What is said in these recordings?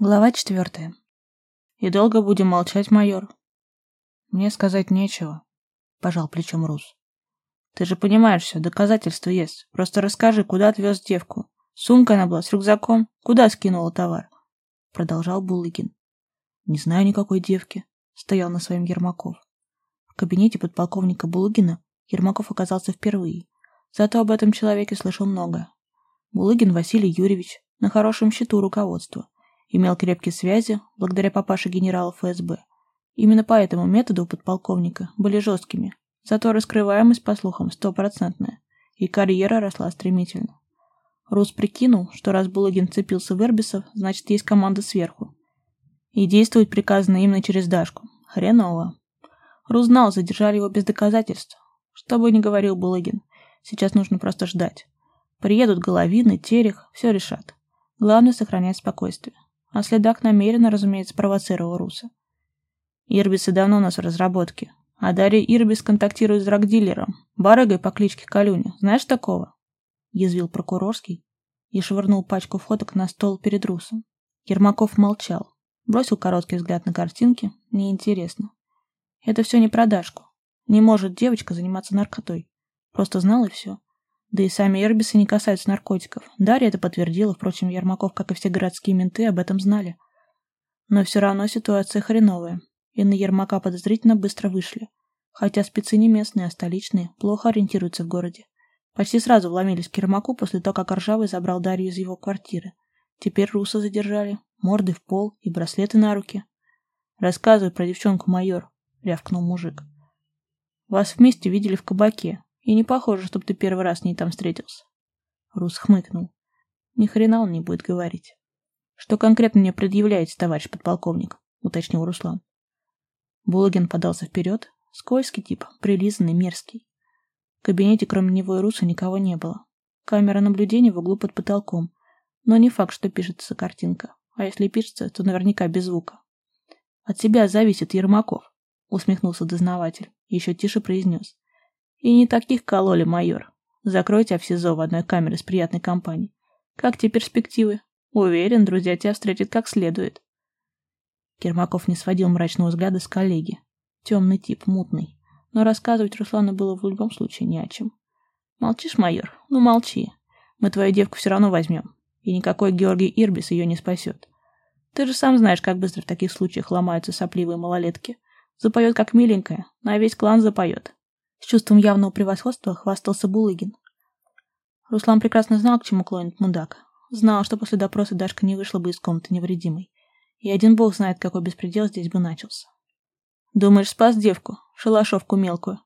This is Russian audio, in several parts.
Глава четвертая. «И долго будем молчать, майор?» «Мне сказать нечего», — пожал плечом Рус. «Ты же понимаешь все, доказательства есть. Просто расскажи, куда отвез девку. Сумка она была с рюкзаком. Куда скинула товар?» Продолжал Булыгин. «Не знаю никакой девки», — стоял на своем Ермаков. В кабинете подполковника Булыгина Ермаков оказался впервые. Зато об этом человеке слышал много. Булыгин Василий Юрьевич на хорошем счету руководства имел крепкие связи благодаря папаше генерала ФСБ. Именно по этому методу у подполковника были жесткими, зато раскрываемость, по слухам, стопроцентная, и карьера росла стремительно. Рус прикинул, что раз Булыгин цепился в Эрбисов, значит, есть команда сверху. И действовать приказано именно через Дашку. Хреново. Рус знал, задержали его без доказательств. Что бы ни говорил Булыгин, сейчас нужно просто ждать. Приедут Головины, Терех, все решат. Главное — сохранять спокойствие. А следак намеренно, разумеется, провоцировал Руса. Ирбисы давно у нас в разработке. А Дарья Ирбис контактирует с драгдилером, барыгой по кличке Калюня. Знаешь такого? Язвил прокурорский и швырнул пачку фоток на стол перед Русом. Ермаков молчал, бросил короткий взгляд на картинки. Неинтересно. Это все не продажку. Не может девочка заниматься наркотой. Просто знал и все. Да и сами Эрбисы не касаются наркотиков. Дарья это подтвердила, впрочем, Ермаков, как и все городские менты, об этом знали. Но все равно ситуация хреновая, и на Ермака подозрительно быстро вышли. Хотя спецы не местные, а столичные, плохо ориентируются в городе. Почти сразу вломились к Ермаку после того, как Ржавый забрал Дарью из его квартиры. Теперь Руса задержали, морды в пол и браслеты на руки. «Рассказывай про девчонку, майор», — рявкнул мужик. «Вас вместе видели в кабаке, и не похоже, чтобы ты первый раз с ней там встретился. Рус хмыкнул. Ни хрена он не будет говорить. Что конкретно мне предъявляете, товарищ подполковник? Уточнил Руслан. Булыгин подался вперед. Скользкий тип, прилизанный, мерзкий. В кабинете кроме него и Руса никого не было. Камера наблюдения в углу под потолком. Но не факт, что пишется картинка. А если пишется, то наверняка без звука. От тебя зависит Ермаков, усмехнулся дознаватель. Еще тише произнес. И не таких кололи, майор. Закройте СИЗО в одной камере с приятной компанией. Как те перспективы? Уверен, друзья тебя встретят как следует. Кермаков не сводил мрачного взгляда с коллеги. Темный тип, мутный. Но рассказывать Руслану было в любом случае не о чем. Молчишь, майор? Ну молчи. Мы твою девку все равно возьмем. И никакой Георгий Ирбис ее не спасет. Ты же сам знаешь, как быстро в таких случаях ломаются сопливые малолетки. Запоет как миленькая, на весь клан запоет. С чувством явного превосходства хвастался Булыгин. Руслан прекрасно знал, к чему клонит мудак. Знал, что после допроса Дашка не вышла бы из комнаты невредимой. И один бог знает, какой беспредел здесь бы начался. «Думаешь, спас девку? Шалашовку мелкую?»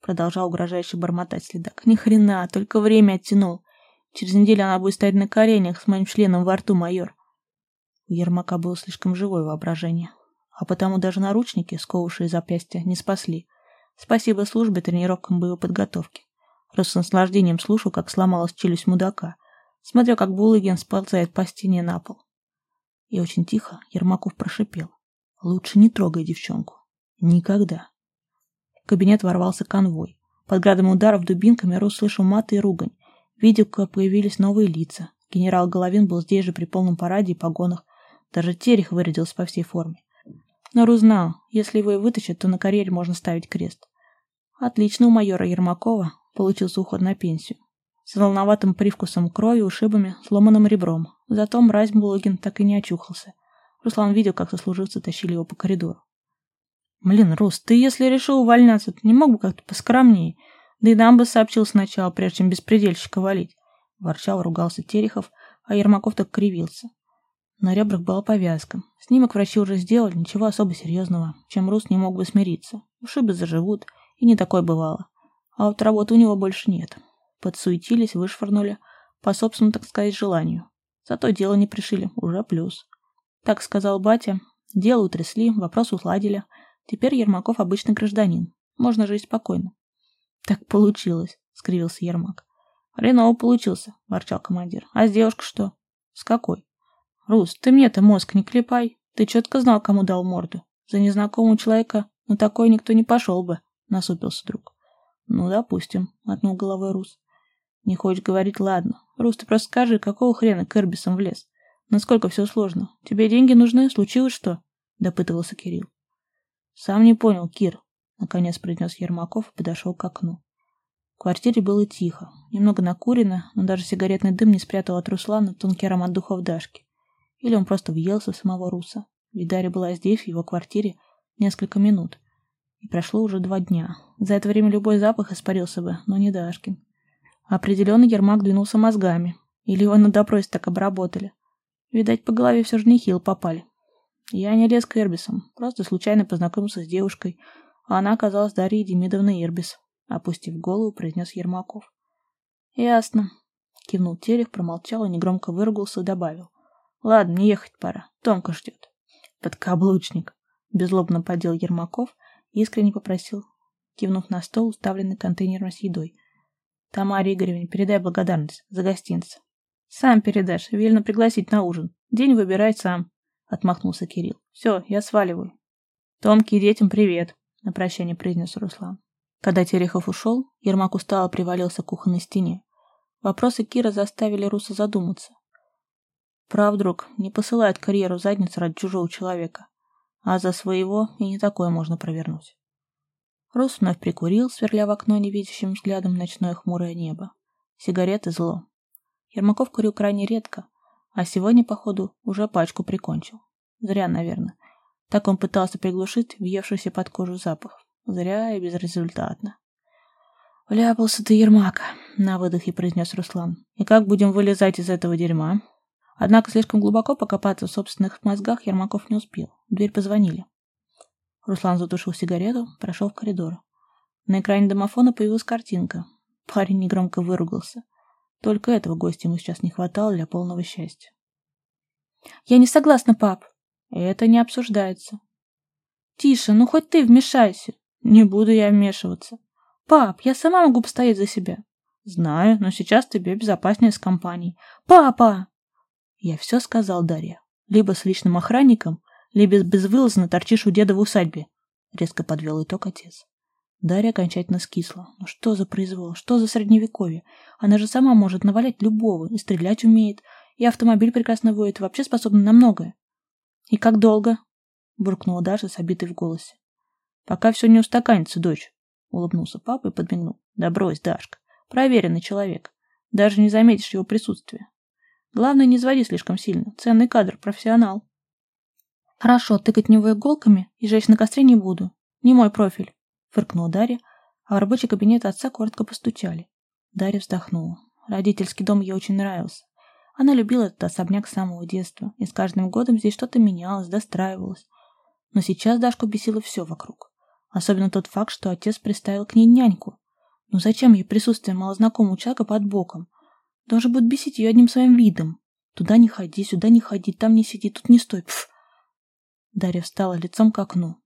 Продолжал угрожающе бормотать следак. «Ни хрена, только время оттянул. Через неделю она будет стоять на коленях с моим членом во рту, майор». У Ермака было слишком живое воображение. А потому даже наручники, сковывавшие запястья, не спасли. Спасибо службе тренировкам боевой подготовки. Просто с наслаждением слушал, как сломалась челюсть мудака. Смотрел, как Булыгин сползает по стене на пол. И очень тихо Ермаков прошипел. Лучше не трогай девчонку. Никогда. В кабинет ворвался конвой. Под градом ударов дубинками Рус слышал маты и ругань. Видел, как появились новые лица. Генерал Головин был здесь же при полном параде и погонах. Даже Терех вырядился по всей форме. Но Рус знал, если его и вытащат, то на карьере можно ставить крест. Отлично у майора Ермакова получился уход на пенсию. С волноватым привкусом крови, ушибами, сломанным ребром. Зато мразь Булыгин так и не очухался. Руслан видел, как сослуживцы тащили его по коридору. «Блин, Рус, ты если решил увольняться, то не мог бы как-то поскромнее? Да и нам бы сообщил сначала, прежде чем беспредельщика валить». Ворчал, ругался Терехов, а Ермаков так кривился. На ребрах была повязка. Снимок врачи уже сделали, ничего особо серьезного, чем Рус не мог бы смириться. Ушибы заживут, и не такое бывало. А вот работы у него больше нет. Подсуетились, вышвырнули, по собственному, так сказать, желанию. Зато дело не пришили, уже плюс. Так сказал батя. Дело утрясли, вопрос усладили. Теперь Ермаков обычный гражданин. Можно жить спокойно. Так получилось, скривился Ермак. Хреново получился, ворчал командир. А с девушкой что? С какой? Рус, ты мне-то мозг не клепай. Ты четко знал, кому дал морду. За незнакомого человека на такое никто не пошел бы, насупился друг. Ну, допустим, мотнул головой Рус. Не хочешь говорить, ладно. Рус, ты просто скажи, какого хрена к Эрбисам влез? Насколько все сложно? Тебе деньги нужны? Случилось что?» — допытывался Кирилл. «Сам не понял, Кир», — наконец произнес Ермаков и подошел к окну. В квартире было тихо, немного накурено, но даже сигаретный дым не спрятал от Руслана тонкий аромат духов Дашки. Или он просто въелся в самого Руса. Ведь Дарья была здесь, в его квартире, несколько минут. И прошло уже два дня. За это время любой запах испарился бы, но не Дашкин. Определенно Ермак двинулся мозгами. Или его на допросе так обработали. Видать, по голове все же нехило попали. Я не лез к Эрбисам, просто случайно познакомился с девушкой, а она оказалась Дарьей Демидовной Эрбис. Опустив голову, произнес Ермаков. «Ясно», — кивнул Терех, промолчал и негромко выругался и добавил. «Ладно, мне ехать пора. Томка ждет». «Подкаблучник», — безлобно подел Ермаков и искренне попросил, кивнув на стол, уставленный контейнером с едой. «Тамаре Игоревне передай благодарность за гостинцы». «Сам передашь. Велено пригласить на ужин. День выбирай сам», — отмахнулся Кирилл. «Все, я сваливаю». «Томке и детям привет», — на прощание произнес Руслан. Когда Терехов ушел, Ермак устало привалился к кухонной стене. Вопросы Кира заставили Руса задуматься. Прав, друг, не посылает карьеру задницу ради чужого человека. А за своего и не такое можно провернуть. Рус вновь прикурил, сверля в окно невидящим взглядом ночное хмурое небо. Сигареты зло. Ермаков курил крайне редко, а сегодня, походу, уже пачку прикончил. Зря, наверное. Так он пытался приглушить въевшийся под кожу запах. Зря и безрезультатно. «Вляпался ты, Ермак», — на выдохе произнес Руслан. «И как будем вылезать из этого дерьма?» Однако слишком глубоко покопаться в собственных мозгах Ермаков не успел. В дверь позвонили. Руслан затушил сигарету, прошел в коридор. На экране домофона появилась картинка. Парень негромко выругался. Только этого гостя ему сейчас не хватало для полного счастья. «Я не согласна, пап». «Это не обсуждается». «Тише, ну хоть ты вмешайся». Не буду я вмешиваться. Пап, я сама могу постоять за себя. Знаю, но сейчас тебе безопаснее с компанией. Папа! Я все сказал Дарья. Либо с личным охранником, либо безвылазно торчишь у деда в усадьбе. Резко подвел итог отец. Дарья окончательно скисла. Ну что за произвол? Что за средневековье? Она же сама может навалять любого, и стрелять умеет, и автомобиль прекрасно водит, вообще способна на многое. И как долго? Буркнула Даша с обитой в голосе. Пока все не устаканится, дочь, улыбнулся папа и подмигнул. Да брось, Дашка. Проверенный человек. Даже не заметишь его присутствия. Главное, не изводи слишком сильно. Ценный кадр, профессионал. Хорошо, тыкать в него иголками и жечь на костре не буду. Не мой профиль, фыркнула Дарья, а в рабочий кабинет отца коротко постучали. Дарья вздохнула. Родительский дом ей очень нравился. Она любила этот особняк с самого детства, и с каждым годом здесь что-то менялось, достраивалось. Но сейчас Дашку бесило все вокруг. Особенно тот факт, что отец приставил к ней няньку. Ну зачем ей присутствие малознакомого человека под боком? Должен будет бесить ее одним своим видом. Туда не ходи, сюда не ходи, там не сиди, тут не стой. Пф. Дарья встала лицом к окну.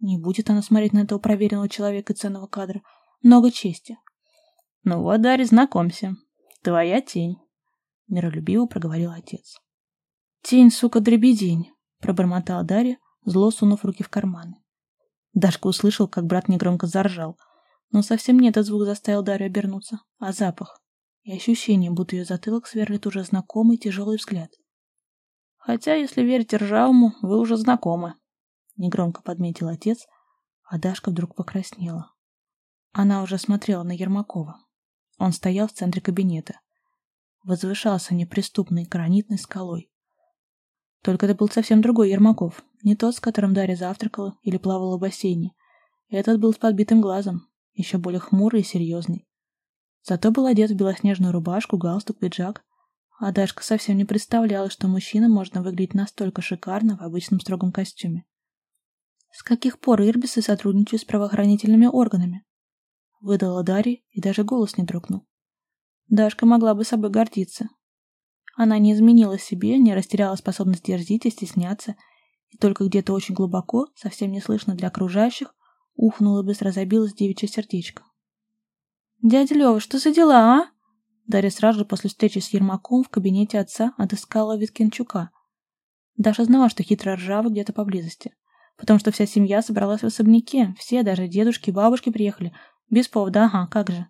Не будет она смотреть на этого проверенного человека и ценного кадра. Много чести. Ну вот, Дарья, знакомься. Твоя тень. Миролюбиво проговорил отец. Тень, сука, дребедень, пробормотала Дарья, зло сунув руки в карманы. Дашка услышал, как брат негромко заржал. Но совсем не этот звук заставил Дарью обернуться, а запах. И ощущение, будто ее затылок сверлит уже знакомый тяжелый взгляд. Хотя, если верить ржавому, вы уже знакомы. Негромко подметил отец, а Дашка вдруг покраснела. Она уже смотрела на Ермакова. Он стоял в центре кабинета. Возвышался неприступной гранитной скалой. Только это был совсем другой Ермаков, не тот, с которым Дарья завтракала или плавала в бассейне. Этот был с подбитым глазом, еще более хмурый и серьезный. Зато был одет в белоснежную рубашку, галстук, пиджак. А Дашка совсем не представляла, что мужчина можно выглядеть настолько шикарно в обычном строгом костюме. С каких пор Ирбисы сотрудничают с правоохранительными органами? Выдала Дарья, и даже голос не дрогнул. Дашка могла бы собой гордиться. Она не изменила себе, не растеряла способность дерзить и стесняться, и только где-то очень глубоко, совсем не слышно для окружающих, ухнуло быстро забилось девичье сердечко. «Дядя Лева, что за дела, а?» Дарья сразу же после встречи с Ермаком в кабинете отца отыскала Виткинчука. Даша знала, что хитро ржава где-то поблизости, потому что вся семья собралась в особняке, все, даже дедушки и бабушки приехали, без повода, ага, как же.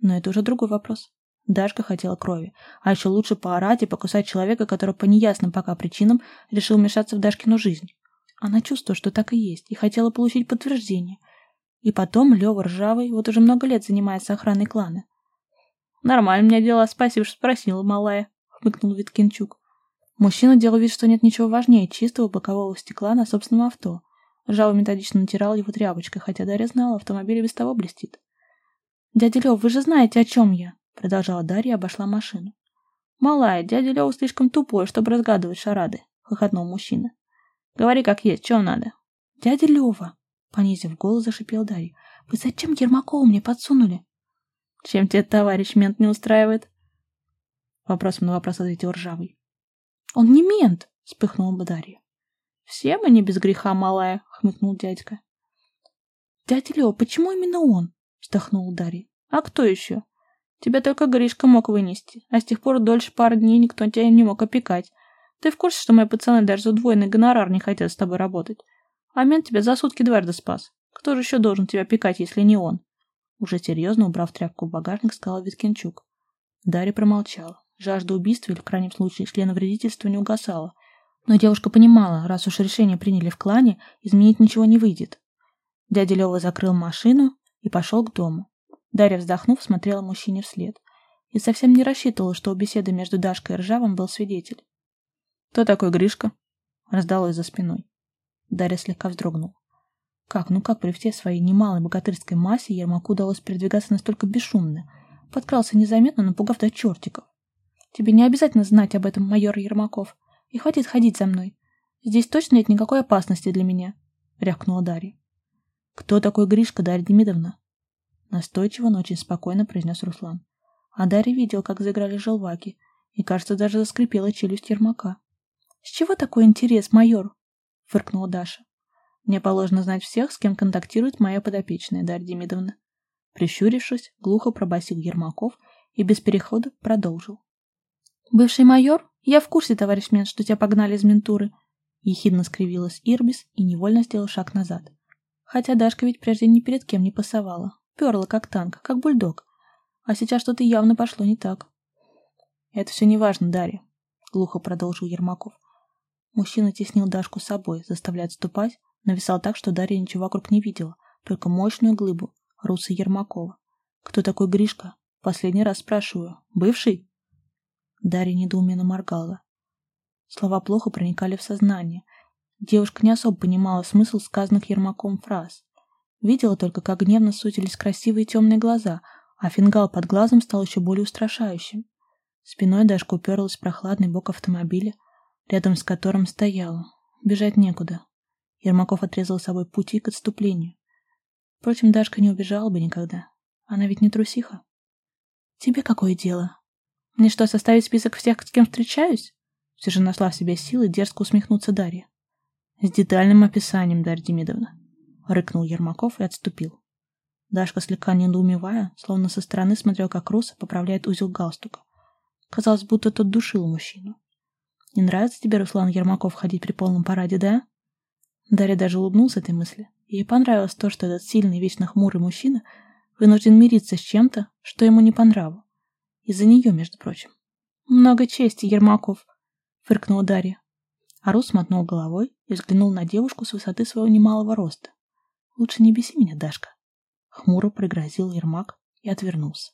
Но это уже другой вопрос. Дашка хотела крови, а еще лучше поорать и покусать человека, который по неясным пока причинам решил вмешаться в Дашкину жизнь. Она чувствовала, что так и есть, и хотела получить подтверждение. И потом Лева Ржавый вот уже много лет занимается охраной клана. «Нормально меня дела, спасибо, что спросила, малая», — хмыкнул Виткинчук. Мужчина делал вид, что нет ничего важнее чистого бокового стекла на собственном авто. Ржавый методично натирал его тряпочкой, хотя Дарья знала, автомобиль без того блестит. «Дядя Лев, вы же знаете, о чем я?» Продолжала Дарья обошла машину. «Малая, дядя Лева слишком тупой, чтобы разгадывать шарады», — хохотнул мужчина. «Говори как есть, что надо?» «Дядя Лева», — понизив голос, зашипел Дарья, — «вы зачем Ермакова мне подсунули?» «Чем тебе товарищ мент не устраивает?» Вопросом на вопрос ответил Ржавый. «Он не мент!» — вспыхнула бы Дарья. «Все мы не без греха, малая», — хмыкнул дядька. «Дядя Лева, почему именно он?» — вздохнула Дарья. «А кто еще? Тебя только Гришка мог вынести, а с тех пор дольше пары дней никто тебя не мог опекать. Ты в курсе, что мои пацаны даже за удвоенный гонорар не хотят с тобой работать? А мент тебя за сутки дважды спас. Кто же еще должен тебя опекать, если не он?» Уже серьезно, убрав тряпку в багажник, сказал Виткинчук. Дарья промолчала. Жажда убийства или, в крайнем случае, члена вредительства не угасала. Но девушка понимала, раз уж решение приняли в клане, изменить ничего не выйдет. Дядя Лева закрыл машину и пошел к дому. Дарья, вздохнув, смотрела мужчине вслед. И совсем не рассчитывала, что у беседы между Дашкой и Ржавым был свидетель. «Кто такой Гришка?» — раздалось за спиной. Дарья слегка вздрогнула. Как, ну как при всей своей немалой богатырской массе Ермаку удалось передвигаться настолько бесшумно? Подкрался незаметно, напугав до чертиков. Тебе не обязательно знать об этом, майор Ермаков. И хватит ходить за мной. Здесь точно нет никакой опасности для меня, — рявкнула Дарья. Кто такой Гришка, Дарья Демидовна? Настойчиво, но очень спокойно произнес Руслан. А Дарья видел, как заиграли желваки, и, кажется, даже заскрипела челюсть Ермака. «С чего такой интерес, майор?» — фыркнула Даша. «Мне положено знать всех, с кем контактирует моя подопечная, Дарья Демидовна». Прищурившись, глухо пробасил Ермаков и без перехода продолжил. «Бывший майор? Я в курсе, товарищ Мен, что тебя погнали из ментуры». Ехидно скривилась Ирбис и невольно сделал шаг назад. Хотя Дашка ведь прежде ни перед кем не пасовала, Перла как танк, как бульдог. А сейчас что-то явно пошло не так. Это все неважно, Дарья, глухо продолжил Ермаков. Мужчина теснил Дашку с собой, заставляя отступать, нависал так, что Дарья ничего вокруг не видела, только мощную глыбу, Руса Ермакова. Кто такой Гришка? Последний раз спрашиваю. Бывший? Дарья недоуменно моргала. Слова плохо проникали в сознание. Девушка не особо понимала смысл сказанных Ермаком фраз. Видела только, как гневно сутились красивые темные глаза, а фингал под глазом стал еще более устрашающим. Спиной Дашка уперлась в прохладный бок автомобиля, рядом с которым стояла. Бежать некуда. Ермаков отрезал собой пути к отступлению. Впрочем, Дашка не убежала бы никогда. Она ведь не трусиха. «Тебе какое дело? Мне что, составить список всех, с кем встречаюсь?» Все же нашла в себе силы дерзко усмехнуться Дарья. «С детальным описанием, Дарья Демидовна. — рыкнул Ермаков и отступил. Дашка, слегка недоумевая, словно со стороны смотрел, как Руса поправляет узел галстука. Казалось, будто тот душил мужчину. «Не нравится тебе, Руслан Ермаков, ходить при полном параде, да?» Дарья даже улыбнулся этой мысли. Ей понравилось то, что этот сильный, вечно хмурый мужчина вынужден мириться с чем-то, что ему не по нраву. Из-за нее, между прочим. «Много чести, Ермаков!» — фыркнула Дарья. А Рус мотнул головой и взглянул на девушку с высоты своего немалого роста. Лучше не беси меня, Дашка. Хмуро пригрозил Ермак и отвернулся.